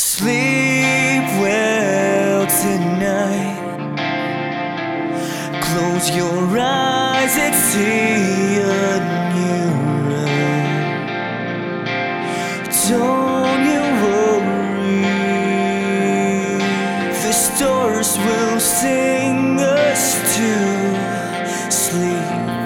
Sleep well tonight. Close your eyes and see a new round. Don't you worry, the stars will sing us to sleep.